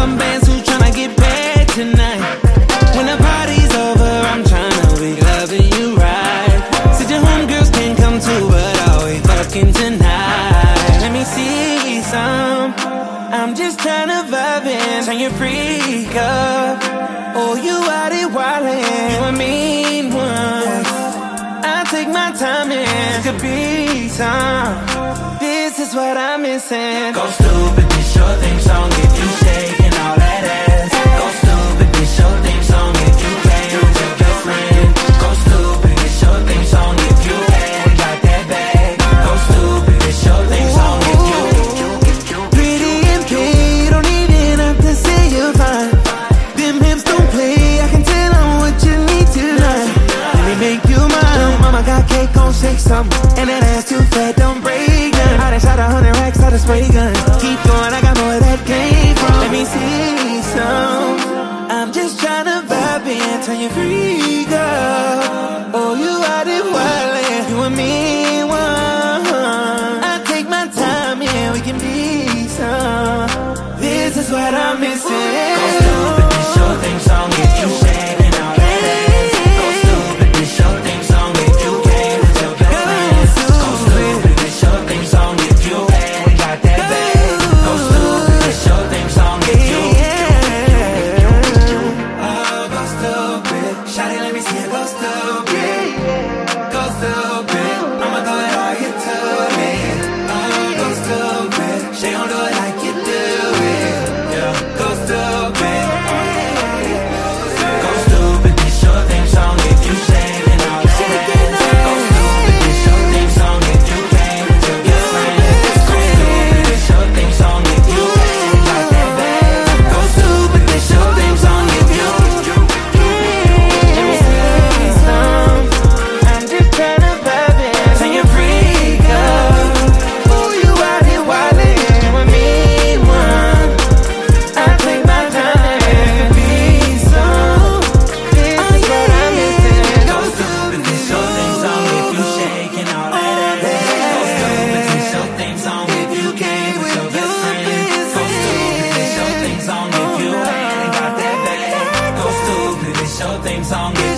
some bands who tryna get paid tonight. When the party's over, I'm tryna be loving you right. Said your homegirls can't come too, but are we fucking tonight? Let me see some. I'm just tryna vibe in. Turn your freak up. Oh, you out it wildin'. You a mean one. I take my time in. Could be some. This is what I'm missing. Go stupid, be short. down. Mama got cake on shake something. And that ass too fat, don't break none. I done shot a hundred racks, I done spray gun. Keep going, I got more where that came from. Let me see some. I'm just tryna vibe and turn you free, girl. Oh, you out it wildin', you and me one. I take my time yeah, we can be some. This is what I'm missing. song.